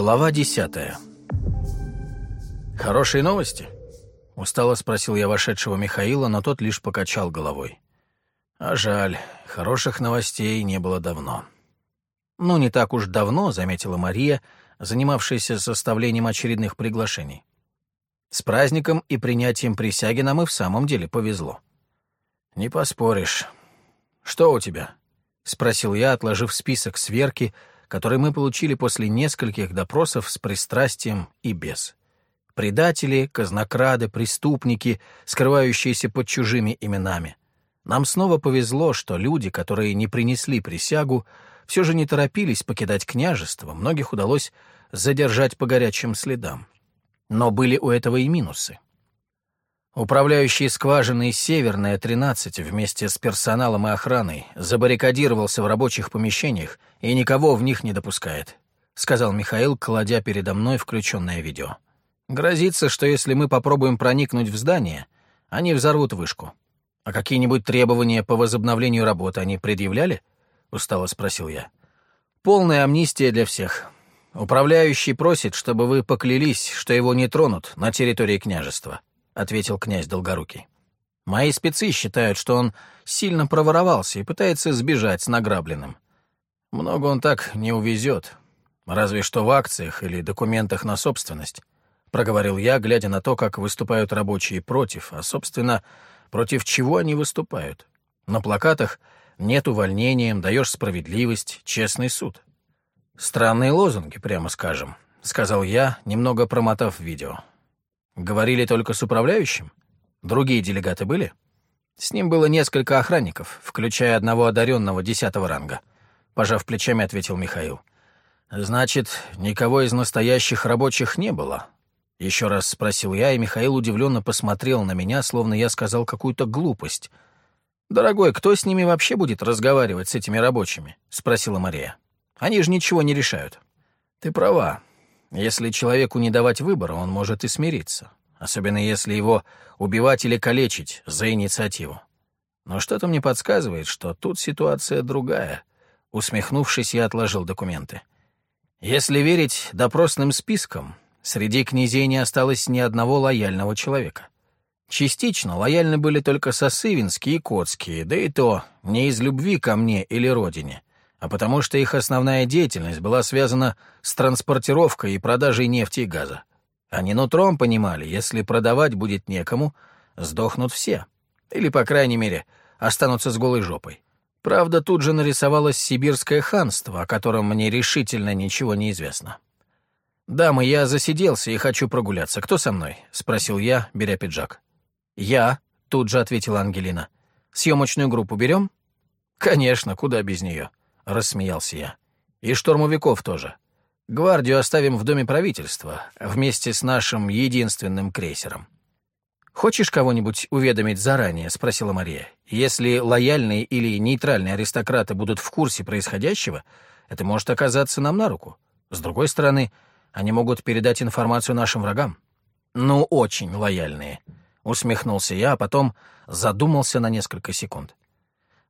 Глава десятая. «Хорошие новости?» — устало спросил я вошедшего Михаила, но тот лишь покачал головой. «А жаль, хороших новостей не было давно». «Ну, не так уж давно», — заметила Мария, занимавшаяся составлением очередных приглашений. «С праздником и принятием присяги нам и в самом деле повезло». «Не поспоришь. Что у тебя?» — спросил я, отложив список сверки, который мы получили после нескольких допросов с пристрастием и без. Предатели, казнокрады, преступники, скрывающиеся под чужими именами. Нам снова повезло, что люди, которые не принесли присягу, все же не торопились покидать княжество, многих удалось задержать по горячим следам. Но были у этого и минусы. Управляющий скважиной «Северная, 13» вместе с персоналом и охраной забаррикадировался в рабочих помещениях и никого в них не допускает», — сказал Михаил, кладя передо мной включенное видео. «Грозится, что если мы попробуем проникнуть в здание, они взорвут вышку. А какие-нибудь требования по возобновлению работы они предъявляли?» — устало спросил я. «Полная амнистия для всех. Управляющий просит, чтобы вы поклялись, что его не тронут на территории княжества». — ответил князь Долгорукий. «Мои спецы считают, что он сильно проворовался и пытается сбежать с награбленным. Много он так не увезет, разве что в акциях или документах на собственность», — проговорил я, глядя на то, как выступают рабочие против, а, собственно, против чего они выступают. На плакатах «нет увольнением», «даешь справедливость», «честный суд». Странные лозунги, прямо скажем, — сказал я, немного промотав видео. Говорили только с управляющим? Другие делегаты были? С ним было несколько охранников, включая одного одаренного десятого ранга. Пожав плечами, ответил Михаил. Значит, никого из настоящих рабочих не было? Еще раз спросил я, и Михаил удивленно посмотрел на меня, словно я сказал какую-то глупость. «Дорогой, кто с ними вообще будет разговаривать, с этими рабочими?» — спросила Мария. «Они же ничего не решают». «Ты права. Если человеку не давать выбора, он может и смириться, особенно если его убивать или калечить за инициативу. Но что-то мне подсказывает, что тут ситуация другая. Усмехнувшись, я отложил документы. Если верить допросным спискам, среди князей не осталось ни одного лояльного человека. Частично лояльны были только Сосывинские и Котские, да и то не из любви ко мне или родине — а потому что их основная деятельность была связана с транспортировкой и продажей нефти и газа. Они нутром понимали, если продавать будет некому, сдохнут все. Или, по крайней мере, останутся с голой жопой. Правда, тут же нарисовалось сибирское ханство, о котором мне решительно ничего не известно. «Дамы, я засиделся и хочу прогуляться. Кто со мной?» — спросил я, беря пиджак. «Я», — тут же ответила Ангелина. «Съемочную группу берем?» «Конечно, куда без нее?» — рассмеялся я. «И штурмовиков тоже. Гвардию оставим в Доме правительства, вместе с нашим единственным крейсером». «Хочешь кого-нибудь уведомить заранее?» — спросила Мария. «Если лояльные или нейтральные аристократы будут в курсе происходящего, это может оказаться нам на руку. С другой стороны, они могут передать информацию нашим врагам». «Ну, очень лояльные», — усмехнулся я, а потом задумался на несколько секунд.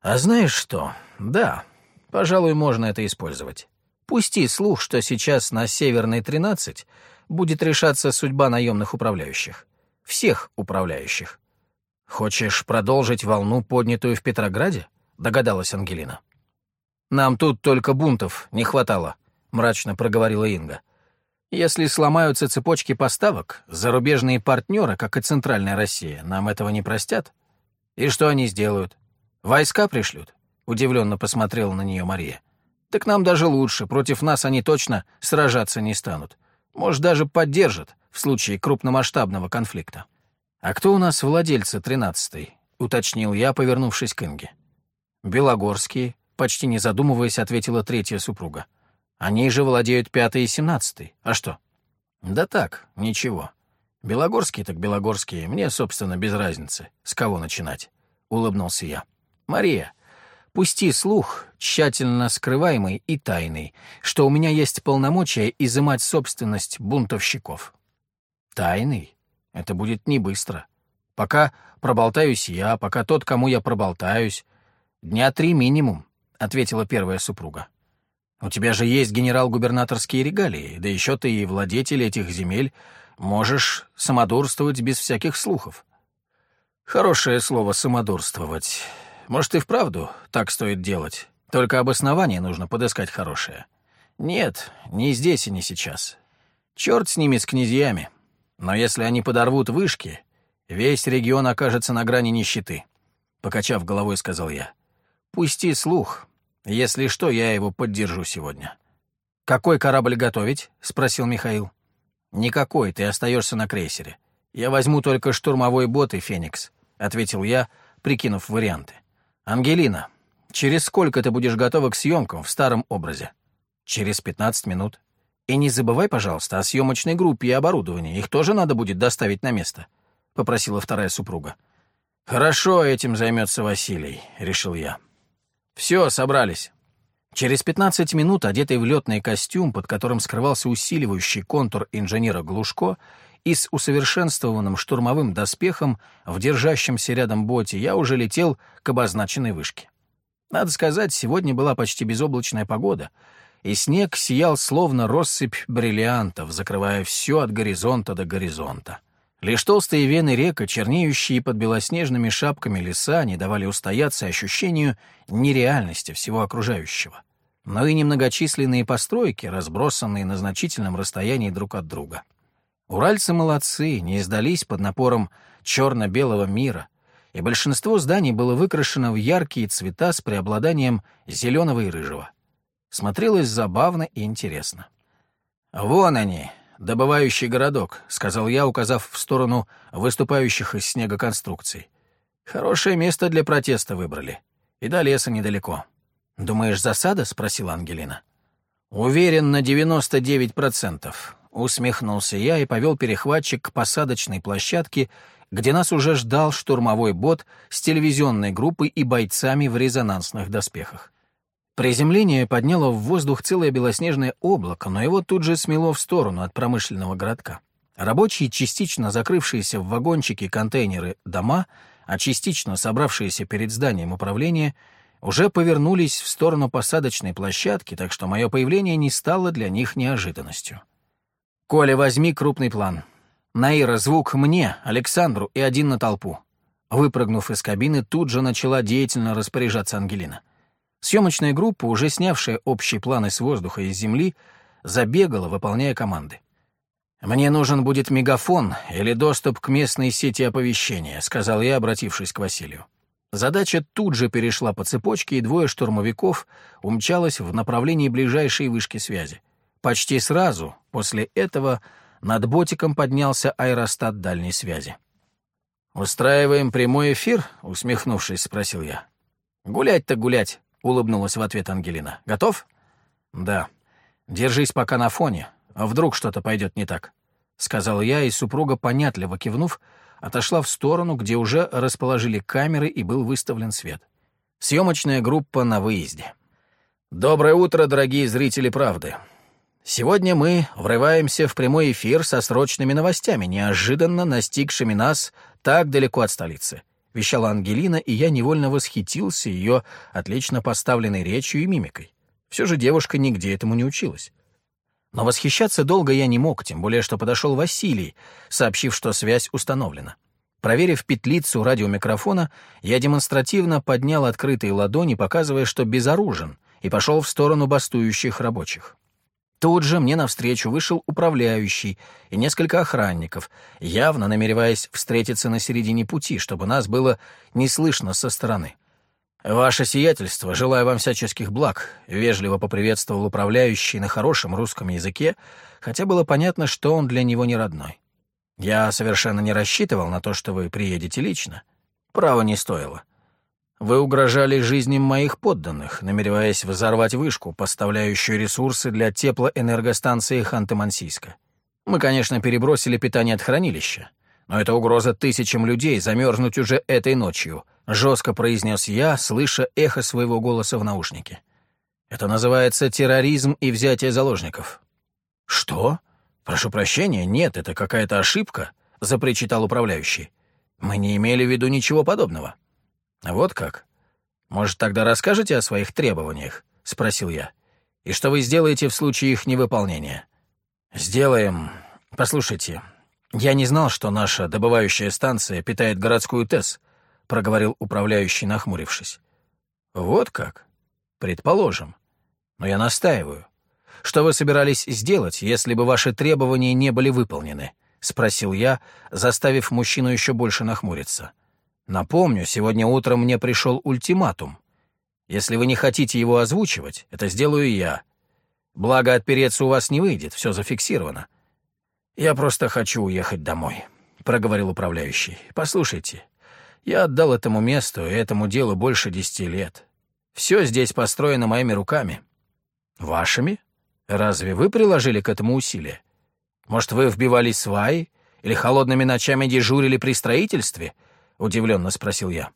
«А знаешь что? Да, Пожалуй, можно это использовать. Пусти слух, что сейчас на Северной 13 будет решаться судьба наемных управляющих. Всех управляющих. Хочешь продолжить волну, поднятую в Петрограде? Догадалась Ангелина. Нам тут только бунтов не хватало, мрачно проговорила Инга. Если сломаются цепочки поставок, зарубежные партнеры, как и Центральная Россия, нам этого не простят. И что они сделают? Войска пришлют? Удивленно посмотрела на нее Мария. «Так нам даже лучше, против нас они точно сражаться не станут. Может, даже поддержат в случае крупномасштабного конфликта». «А кто у нас владельцы тринадцатой?» — уточнил я, повернувшись к Инге. «Белогорские», — почти не задумываясь, ответила третья супруга. «Они же владеют пятой и семнадцатой. А что?» «Да так, ничего. Белогорские так белогорские. Мне, собственно, без разницы, с кого начинать», — улыбнулся я. «Мария, Пусти слух, тщательно скрываемый и тайный, что у меня есть полномочия изымать собственность бунтовщиков. Тайный? Это будет не быстро. Пока проболтаюсь я, пока тот, кому я проболтаюсь. Дня три минимум, — ответила первая супруга. У тебя же есть генерал-губернаторские регалии, да еще ты и владетель этих земель, можешь самодурствовать без всяких слухов. Хорошее слово «самодурствовать». Может, и вправду так стоит делать, только обоснование нужно подыскать хорошее. Нет, не здесь и не сейчас. Черт с ними, с князьями. Но если они подорвут вышки, весь регион окажется на грани нищеты. Покачав головой, сказал я. Пусти слух, если что, я его поддержу сегодня. «Какой корабль готовить?» — спросил Михаил. «Никакой, ты остаешься на крейсере. Я возьму только штурмовой бот и «Феникс», — ответил я, прикинув варианты. «Ангелина, через сколько ты будешь готова к съемкам в старом образе?» «Через пятнадцать минут. И не забывай, пожалуйста, о съемочной группе и оборудовании. Их тоже надо будет доставить на место», — попросила вторая супруга. «Хорошо, этим займется Василий», — решил я. «Все, собрались». Через 15 минут, одетый в летный костюм, под которым скрывался усиливающий контур инженера Глушко, и с усовершенствованным штурмовым доспехом в держащемся рядом боте, я уже летел к обозначенной вышке. Надо сказать, сегодня была почти безоблачная погода, и снег сиял словно россыпь бриллиантов, закрывая все от горизонта до горизонта. Лишь толстые вены река, чернеющие под белоснежными шапками леса, не давали устояться ощущению нереальности всего окружающего. Но и немногочисленные постройки, разбросанные на значительном расстоянии друг от друга. Уральцы молодцы, не издались под напором черно-белого мира, и большинство зданий было выкрашено в яркие цвета с преобладанием зеленого и рыжего. Смотрелось забавно и интересно. «Вон они, добывающий городок», — сказал я, указав в сторону выступающих из снега конструкций. «Хорошее место для протеста выбрали. И до леса недалеко». «Думаешь, засада?» — спросила Ангелина. «Уверен на девяносто девять процентов», — усмехнулся я и повел перехватчик к посадочной площадке, где нас уже ждал штурмовой бот с телевизионной группой и бойцами в резонансных доспехах. Приземление подняло в воздух целое белоснежное облако, но его тут же смело в сторону от промышленного городка. Рабочие, частично закрывшиеся в вагончике контейнеры дома, а частично собравшиеся перед зданием управления, уже повернулись в сторону посадочной площадки, так что мое появление не стало для них неожиданностью. «Коля, возьми крупный план. Наира, звук мне, Александру и один на толпу». Выпрыгнув из кабины, тут же начала деятельно распоряжаться Ангелина. Съемочная группа, уже снявшая общие планы с воздуха и земли, забегала, выполняя команды. «Мне нужен будет мегафон или доступ к местной сети оповещения», — сказал я, обратившись к Василию. Задача тут же перешла по цепочке, и двое штурмовиков умчалось в направлении ближайшей вышки связи. Почти сразу после этого над ботиком поднялся аэростат дальней связи. «Устраиваем прямой эфир?» — усмехнувшись, спросил я. «Гулять-то гулять», — улыбнулась в ответ Ангелина. «Готов?» «Да. Держись пока на фоне. А вдруг что-то пойдет не так?» — сказал я, и супруга, понятливо кивнув, отошла в сторону, где уже расположили камеры и был выставлен свет. Съемочная группа на выезде. «Доброе утро, дорогие зрители «Правды». Сегодня мы врываемся в прямой эфир со срочными новостями, неожиданно настигшими нас так далеко от столицы. — вещала Ангелина, и я невольно восхитился ее отлично поставленной речью и мимикой. Все же девушка нигде этому не училась. Но восхищаться долго я не мог, тем более что подошел Василий, сообщив, что связь установлена. Проверив петлицу радиомикрофона, я демонстративно поднял открытые ладони, показывая, что безоружен, и пошел в сторону бастующих рабочих. Тут же мне навстречу вышел управляющий и несколько охранников, явно намереваясь встретиться на середине пути, чтобы нас было не слышно со стороны. «Ваше сиятельство, желаю вам всяческих благ», — вежливо поприветствовал управляющий на хорошем русском языке, хотя было понятно, что он для него не родной. «Я совершенно не рассчитывал на то, что вы приедете лично. Право не стоило. Вы угрожали жизням моих подданных, намереваясь взорвать вышку, поставляющую ресурсы для теплоэнергостанции Ханты-Мансийска. Мы, конечно, перебросили питание от хранилища, но это угроза тысячам людей замерзнуть уже этой ночью», — жестко произнес я, слыша эхо своего голоса в наушнике. «Это называется терроризм и взятие заложников». «Что? Прошу прощения, нет, это какая-то ошибка», — запричитал управляющий. «Мы не имели в виду ничего подобного». «Вот как? Может, тогда расскажете о своих требованиях?» — спросил я. И что вы сделаете в случае их невыполнения? Сделаем. Послушайте, я не знал, что наша добывающая станция питает городскую ТЭС, проговорил управляющий, нахмурившись. Вот как? Предположим. Но я настаиваю. Что вы собирались сделать, если бы ваши требования не были выполнены? Спросил я, заставив мужчину еще больше нахмуриться. Напомню, сегодня утром мне пришел ультиматум. Если вы не хотите его озвучивать, это сделаю я. Благо, отпереться у вас не выйдет, все зафиксировано. Я просто хочу уехать домой», — проговорил управляющий. «Послушайте, я отдал этому месту и этому делу больше десяти лет. Все здесь построено моими руками». «Вашими? Разве вы приложили к этому усилия? Может, вы вбивали сваи или холодными ночами дежурили при строительстве?» — удивленно спросил я.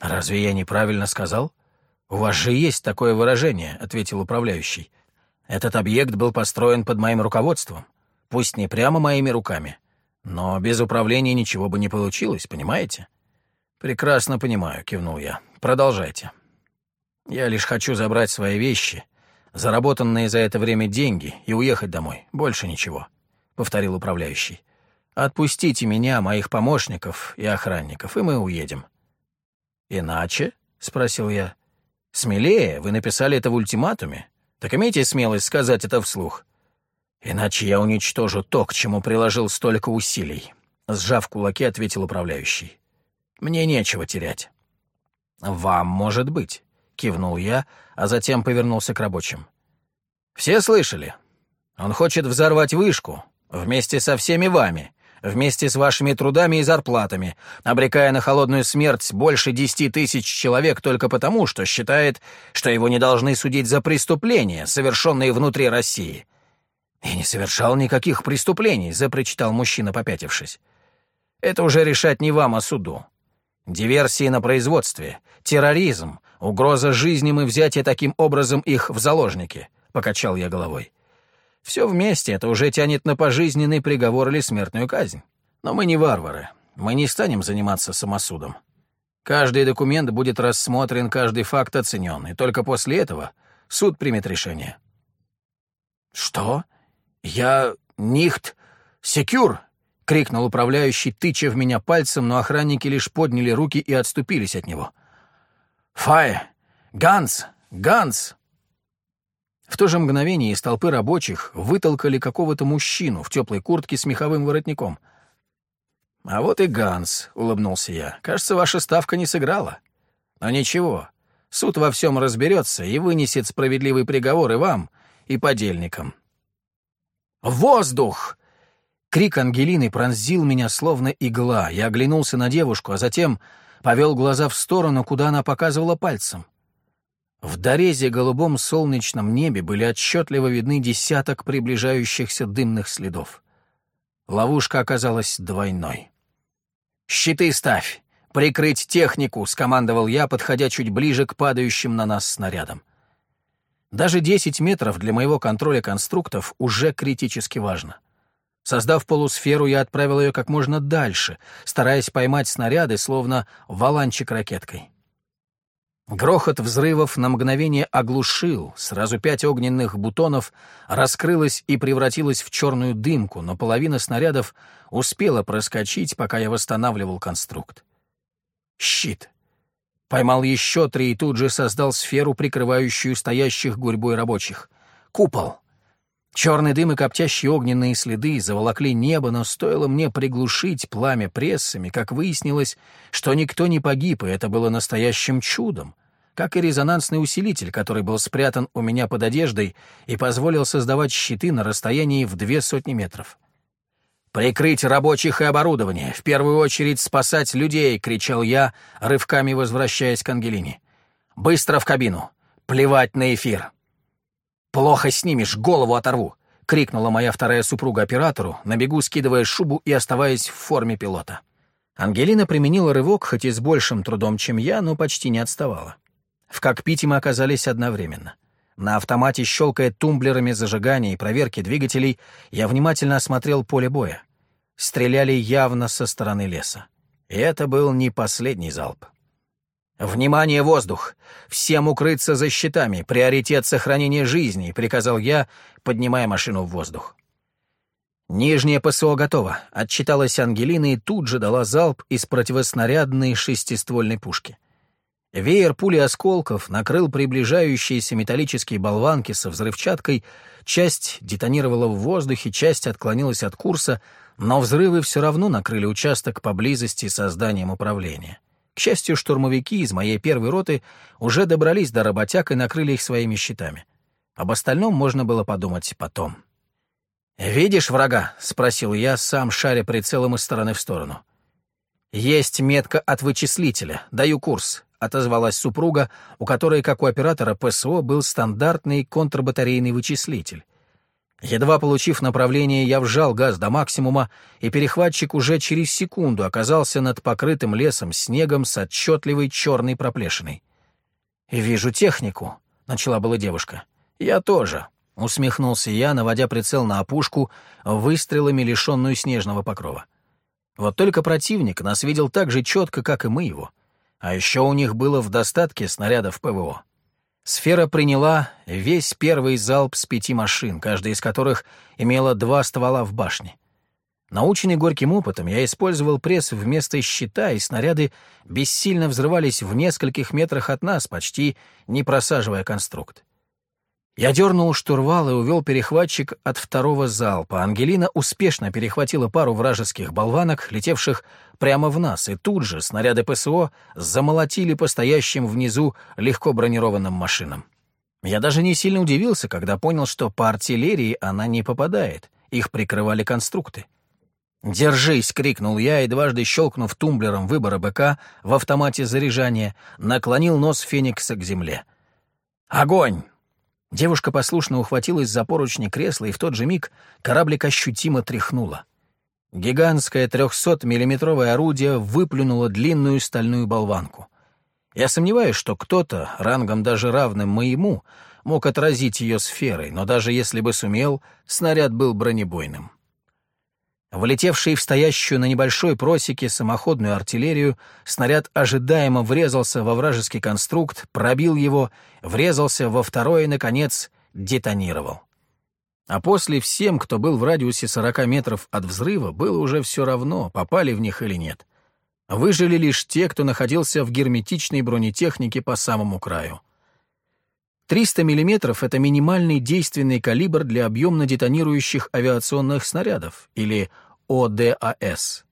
«Разве я неправильно сказал?» «У вас же есть такое выражение», — ответил управляющий. «Этот объект был построен под моим руководством, пусть не прямо моими руками, но без управления ничего бы не получилось, понимаете?» «Прекрасно понимаю», — кивнул я. «Продолжайте. Я лишь хочу забрать свои вещи, заработанные за это время деньги, и уехать домой. Больше ничего», — повторил управляющий. «Отпустите меня, моих помощников и охранников, и мы уедем». «Иначе?» — спросил я. Смелее, вы написали это в ультиматуме. Так имейте смелость сказать это вслух. Иначе я уничтожу то, к чему приложил столько усилий. Сжав кулаки, ответил управляющий. Мне нечего терять. Вам, может быть, кивнул я, а затем повернулся к рабочим. Все слышали? Он хочет взорвать вышку вместе со всеми вами вместе с вашими трудами и зарплатами, обрекая на холодную смерть больше десяти тысяч человек только потому, что считает, что его не должны судить за преступления, совершенные внутри России. «Я не совершал никаких преступлений», — запричитал мужчина, попятившись. «Это уже решать не вам, а суду. Диверсии на производстве, терроризм, угроза жизням и взятие таким образом их в заложники», — покачал я головой. Все вместе это уже тянет на пожизненный приговор или смертную казнь. Но мы не варвары. Мы не станем заниматься самосудом. Каждый документ будет рассмотрен, каждый факт оценен, и только после этого суд примет решение. «Что? Я... Нихт... Секюр!» — крикнул управляющий, тыча в меня пальцем, но охранники лишь подняли руки и отступились от него. «Фай! Ганс! Ганс!» В то же мгновение из толпы рабочих вытолкали какого-то мужчину в теплой куртке с меховым воротником. «А вот и Ганс», — улыбнулся я. «Кажется, ваша ставка не сыграла. Но ничего, суд во всем разберется и вынесет справедливый приговор и вам, и подельникам». «Воздух!» Крик Ангелины пронзил меня словно игла. Я оглянулся на девушку, а затем повел глаза в сторону, куда она показывала пальцем. В дорезе голубом солнечном небе были отчетливо видны десяток приближающихся дымных следов. Ловушка оказалась двойной. «Щиты ставь! Прикрыть технику!» — скомандовал я, подходя чуть ближе к падающим на нас снарядам. Даже 10 метров для моего контроля конструктов уже критически важно. Создав полусферу, я отправил ее как можно дальше, стараясь поймать снаряды, словно валанчик ракеткой. Грохот взрывов на мгновение оглушил, сразу пять огненных бутонов раскрылось и превратилось в черную дымку, но половина снарядов успела проскочить, пока я восстанавливал конструкт. Щит. Поймал еще три и тут же создал сферу, прикрывающую стоящих гурьбой рабочих. Купол. Черный дым и коптящие огненные следы заволокли небо, но стоило мне приглушить пламя прессами, как выяснилось, что никто не погиб, и это было настоящим чудом, как и резонансный усилитель, который был спрятан у меня под одеждой и позволил создавать щиты на расстоянии в две сотни метров. «Прикрыть рабочих и оборудование, в первую очередь спасать людей!» — кричал я, рывками возвращаясь к Ангелине. «Быстро в кабину! Плевать на эфир!» «Плохо снимешь, голову оторву!» — крикнула моя вторая супруга оператору, на бегу скидывая шубу и оставаясь в форме пилота. Ангелина применила рывок, хоть и с большим трудом, чем я, но почти не отставала. В кокпите мы оказались одновременно. На автомате, щелкая тумблерами зажигания и проверки двигателей, я внимательно осмотрел поле боя. Стреляли явно со стороны леса. И это был не последний залп. «Внимание, воздух! Всем укрыться за щитами! Приоритет сохранения жизни!» — приказал я, поднимая машину в воздух. «Нижнее ПСО готово», — отчиталась Ангелина и тут же дала залп из противоснарядной шестиствольной пушки. Веер пули осколков накрыл приближающиеся металлические болванки со взрывчаткой, часть детонировала в воздухе, часть отклонилась от курса, но взрывы все равно накрыли участок поблизости со зданием управления. К счастью, штурмовики из моей первой роты уже добрались до работяг и накрыли их своими щитами. Об остальном можно было подумать потом. «Видишь врага?» — спросил я, сам шаря прицелом из стороны в сторону. «Есть метка от вычислителя. Даю курс», — отозвалась супруга, у которой, как у оператора ПСО, был стандартный контрбатарейный вычислитель. Едва получив направление, я вжал газ до максимума, и перехватчик уже через секунду оказался над покрытым лесом снегом с отчетливой черной проплешиной. «Вижу технику», — начала была девушка. «Я тоже», — усмехнулся я, наводя прицел на опушку, выстрелами лишенную снежного покрова. Вот только противник нас видел так же четко, как и мы его. А еще у них было в достатке снарядов ПВО. Сфера приняла весь первый залп с пяти машин, каждая из которых имела два ствола в башне. Наученный горьким опытом, я использовал пресс вместо щита, и снаряды бессильно взрывались в нескольких метрах от нас, почти не просаживая конструкт. Я дернул штурвал и увел перехватчик от второго залпа. Ангелина успешно перехватила пару вражеских болванок, летевших прямо в нас, и тут же снаряды ПСО замолотили по стоящим внизу легко бронированным машинам. Я даже не сильно удивился, когда понял, что по артиллерии она не попадает, их прикрывали конструкты. «Держись!» — крикнул я, и дважды щелкнув тумблером выбора БК в автомате заряжания, наклонил нос Феникса к земле. «Огонь!» Девушка послушно ухватилась за поручни кресла, и в тот же миг кораблик ощутимо тряхнуло. Гигантское 300-миллиметровое орудие выплюнуло длинную стальную болванку. Я сомневаюсь, что кто-то, рангом даже равным моему, мог отразить ее сферой, но даже если бы сумел, снаряд был бронебойным. Влетевший в стоящую на небольшой просеке самоходную артиллерию, снаряд ожидаемо врезался во вражеский конструкт, пробил его, врезался во второй и, наконец, детонировал. А после всем, кто был в радиусе 40 метров от взрыва, было уже все равно, попали в них или нет. Выжили лишь те, кто находился в герметичной бронетехнике по самому краю. 300 мм — это минимальный действенный калибр для объемно детонирующих авиационных снарядов, или ОДАС.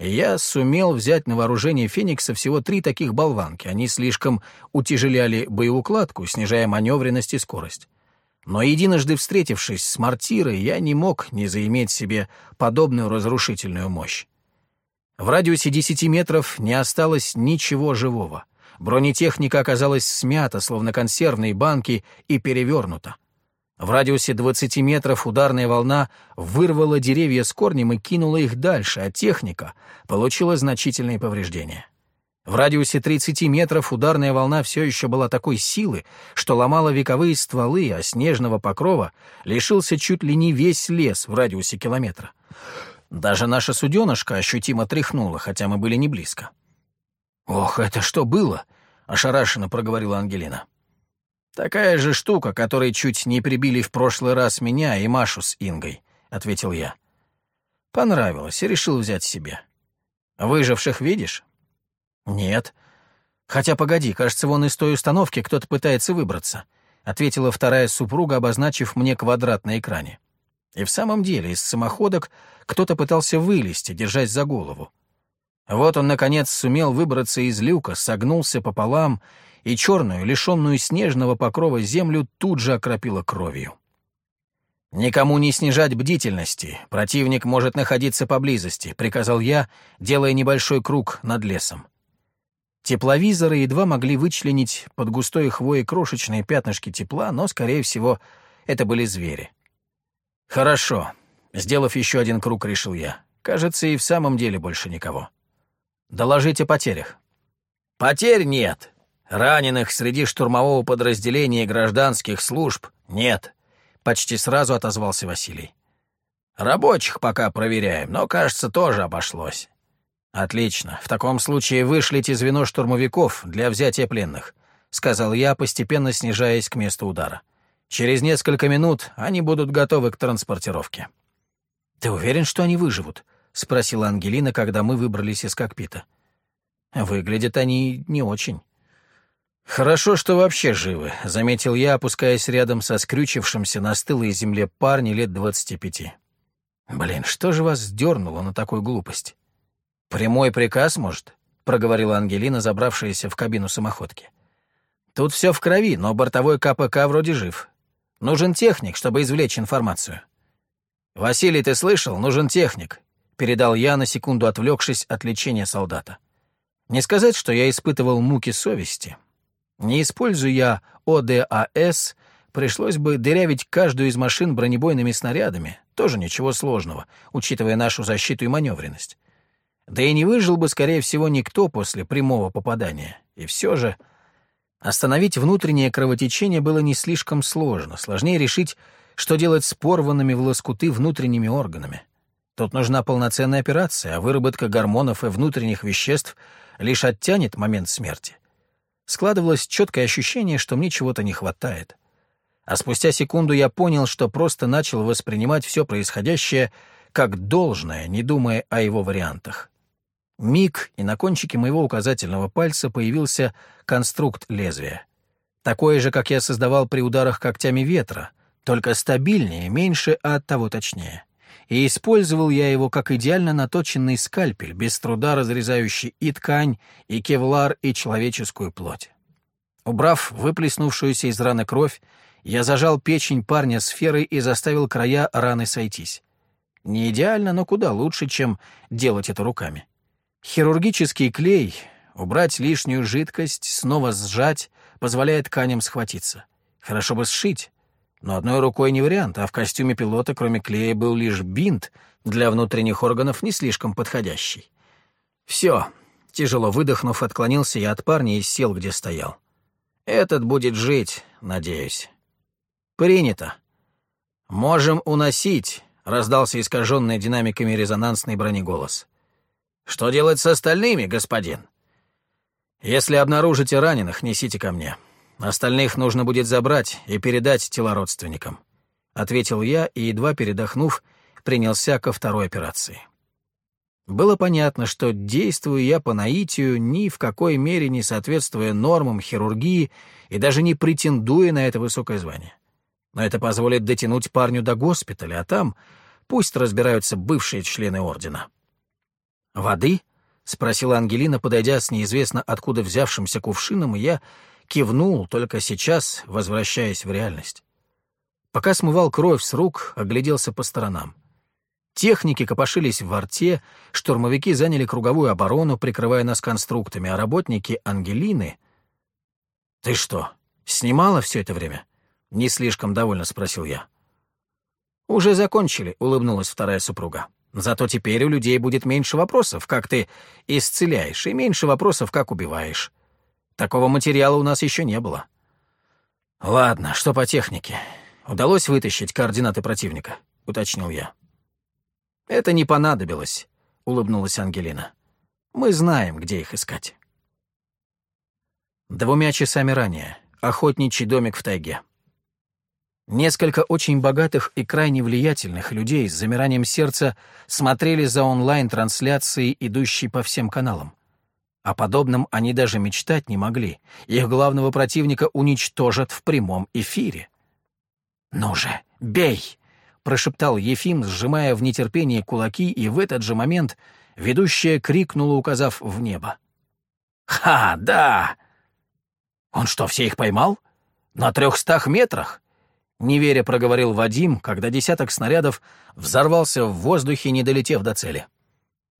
Я сумел взять на вооружение «Феникса» всего три таких болванки. Они слишком утяжеляли боеукладку, снижая маневренность и скорость. Но единожды встретившись с мортирой, я не мог не заиметь себе подобную разрушительную мощь. В радиусе 10 метров не осталось ничего живого. Бронетехника оказалась смята, словно консервные банки, и перевернута. В радиусе 20 метров ударная волна вырвала деревья с корнем и кинула их дальше, а техника получила значительные повреждения. В радиусе 30 метров ударная волна все еще была такой силы, что ломала вековые стволы, а снежного покрова лишился чуть ли не весь лес в радиусе километра. Даже наша суденышка ощутимо тряхнула, хотя мы были не близко. «Ох, это что было?» — ошарашенно проговорила Ангелина. «Такая же штука, которой чуть не прибили в прошлый раз меня и Машу с Ингой», — ответил я. «Понравилось и решил взять себе. Выживших видишь?» «Нет. Хотя, погоди, кажется, вон из той установки кто-то пытается выбраться», — ответила вторая супруга, обозначив мне квадрат на экране. И в самом деле из самоходок кто-то пытался вылезти, держась за голову. Вот он, наконец, сумел выбраться из люка, согнулся пополам, и черную, лишенную снежного покрова землю тут же окропило кровью. «Никому не снижать бдительности, противник может находиться поблизости», — приказал я, делая небольшой круг над лесом. Тепловизоры едва могли вычленить под густой хвоей крошечные пятнышки тепла, но, скорее всего, это были звери. «Хорошо», — сделав еще один круг, решил я. «Кажется, и в самом деле больше никого». Доложите о потерях». «Потерь нет. Раненых среди штурмового подразделения гражданских служб нет», — почти сразу отозвался Василий. «Рабочих пока проверяем, но, кажется, тоже обошлось. «Отлично. В таком случае вышлите звено штурмовиков для взятия пленных», — сказал я, постепенно снижаясь к месту удара. «Через несколько минут они будут готовы к транспортировке». «Ты уверен, что они выживут?» — спросила Ангелина, когда мы выбрались из кокпита. «Выглядят они не очень». «Хорошо, что вообще живы», — заметил я, опускаясь рядом со скрючившимся на стылой земле парни лет двадцати пяти. «Блин, что же вас сдернуло на такую глупость?» «Прямой приказ, может?» — проговорила Ангелина, забравшаяся в кабину самоходки. «Тут все в крови, но бортовой КПК вроде жив. Нужен техник, чтобы извлечь информацию». «Василий, ты слышал? Нужен техник», — передал я, на секунду отвлекшись от лечения солдата. Не сказать, что я испытывал муки совести. Не используя ОДАС, пришлось бы дырявить каждую из машин бронебойными снарядами, тоже ничего сложного, учитывая нашу защиту и маневренность. Да и не выжил бы, скорее всего, никто после прямого попадания. И все же остановить внутреннее кровотечение было не слишком сложно. Сложнее решить, что делать с порванными в лоскуты внутренними органами. Тут нужна полноценная операция, а выработка гормонов и внутренних веществ лишь оттянет момент смерти. Складывалось четкое ощущение, что мне чего-то не хватает. А спустя секунду я понял, что просто начал воспринимать все происходящее как должное, не думая о его вариантах. Миг, и на кончике моего указательного пальца появился конструкт лезвия. Такое же, как я создавал при ударах когтями ветра, только стабильнее, меньше, а оттого точнее. И использовал я его как идеально наточенный скальпель, без труда разрезающий и ткань, и кевлар, и человеческую плоть. Убрав выплеснувшуюся из раны кровь, я зажал печень парня сферой и заставил края раны сойтись. Не идеально, но куда лучше, чем делать это руками. Хирургический клей, убрать лишнюю жидкость, снова сжать, позволяет тканям схватиться. Хорошо бы сшить, но одной рукой не вариант, а в костюме пилота, кроме клея, был лишь бинт, для внутренних органов не слишком подходящий. Все. Тяжело выдохнув, отклонился я от парня и сел, где стоял. Этот будет жить, надеюсь. Принято. Можем уносить, раздался искаженный динамиками резонансный бронеголос. Что делать с остальными, господин? Если обнаружите раненых, несите ко мне. Остальных нужно будет забрать и передать тела родственникам», — ответил я и, едва передохнув, принялся ко второй операции. Было понятно, что действую я по наитию, ни в какой мере не соответствуя нормам хирургии и даже не претендуя на это высокое звание. Но это позволит дотянуть парню до госпиталя, а там пусть разбираются бывшие члены ордена. «Воды?» — спросила Ангелина, подойдя с неизвестно откуда взявшимся кувшином, и я кивнул, только сейчас возвращаясь в реальность. Пока смывал кровь с рук, огляделся по сторонам. Техники копошились в арте, штурмовики заняли круговую оборону, прикрывая нас конструктами, а работники Ангелины... «Ты что, снимала все это время?» — не слишком довольно спросил я. «Уже закончили», — улыбнулась вторая супруга. Зато теперь у людей будет меньше вопросов, как ты исцеляешь, и меньше вопросов, как убиваешь. Такого материала у нас еще не было. Ладно, что по технике? Удалось вытащить координаты противника, уточнил я. Это не понадобилось, улыбнулась Ангелина. Мы знаем, где их искать. Двумя часами ранее. Охотничий домик в тайге. Несколько очень богатых и крайне влиятельных людей с замиранием сердца смотрели за онлайн-трансляцией, идущей по всем каналам. О подобном они даже мечтать не могли. Их главного противника уничтожат в прямом эфире. «Ну же, бей!» — прошептал Ефим, сжимая в нетерпении кулаки, и в этот же момент ведущая крикнула, указав в небо. «Ха, да!» «Он что, все их поймал? На трехстах метрах?» неверя проговорил Вадим, когда десяток снарядов взорвался в воздухе, не долетев до цели.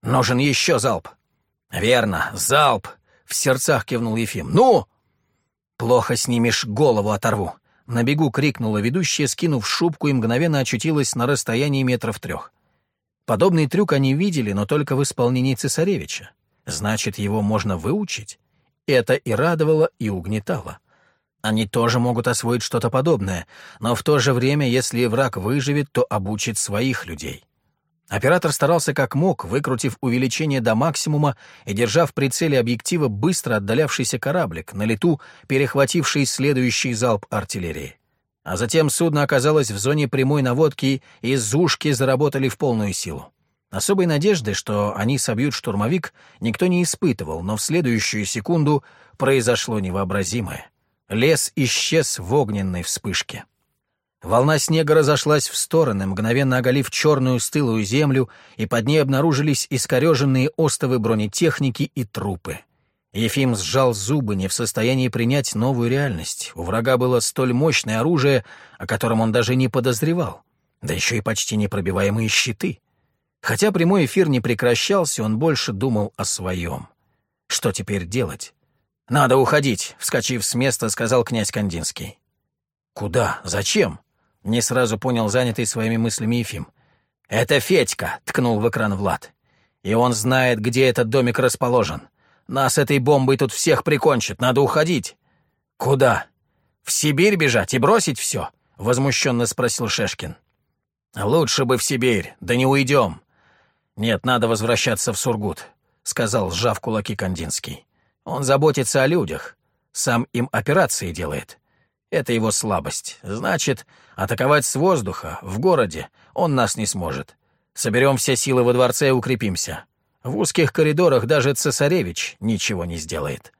«Нужен еще залп». «Верно, залп», — в сердцах кивнул Ефим. «Ну!» «Плохо снимешь, голову оторву». На бегу крикнула ведущая, скинув шубку и мгновенно очутилась на расстоянии метров трех. Подобный трюк они видели, но только в исполнении цесаревича. Значит, его можно выучить? Это и радовало, и угнетало. Они тоже могут освоить что-то подобное, но в то же время, если враг выживет, то обучит своих людей. Оператор старался как мог, выкрутив увеличение до максимума и держа в прицеле объектива быстро отдалявшийся кораблик, на лету перехвативший следующий залп артиллерии. А затем судно оказалось в зоне прямой наводки, и зушки заработали в полную силу. Особой надежды, что они собьют штурмовик, никто не испытывал, но в следующую секунду произошло невообразимое. Лес исчез в огненной вспышке. Волна снега разошлась в стороны, мгновенно оголив черную стылую землю, и под ней обнаружились искореженные остовы бронетехники и трупы. Ефим сжал зубы, не в состоянии принять новую реальность. У врага было столь мощное оружие, о котором он даже не подозревал. Да еще и почти непробиваемые щиты. Хотя прямой эфир не прекращался, он больше думал о своем. Что теперь делать? «Надо уходить», — вскочив с места, сказал князь Кандинский. «Куда? Зачем?» Не сразу понял занятый своими мыслями Ефим. «Это Федька», — ткнул в экран Влад. «И он знает, где этот домик расположен. Нас этой бомбой тут всех прикончат, надо уходить». «Куда? В Сибирь бежать и бросить все?» — возмущенно спросил Шешкин. «Лучше бы в Сибирь, да не уйдем». «Нет, надо возвращаться в Сургут», — сказал, сжав кулаки Кандинский. «Он заботится о людях, сам им операции делает. Это его слабость. Значит, атаковать с воздуха, в городе, он нас не сможет. Соберем все силы во дворце и укрепимся. В узких коридорах даже цесаревич ничего не сделает.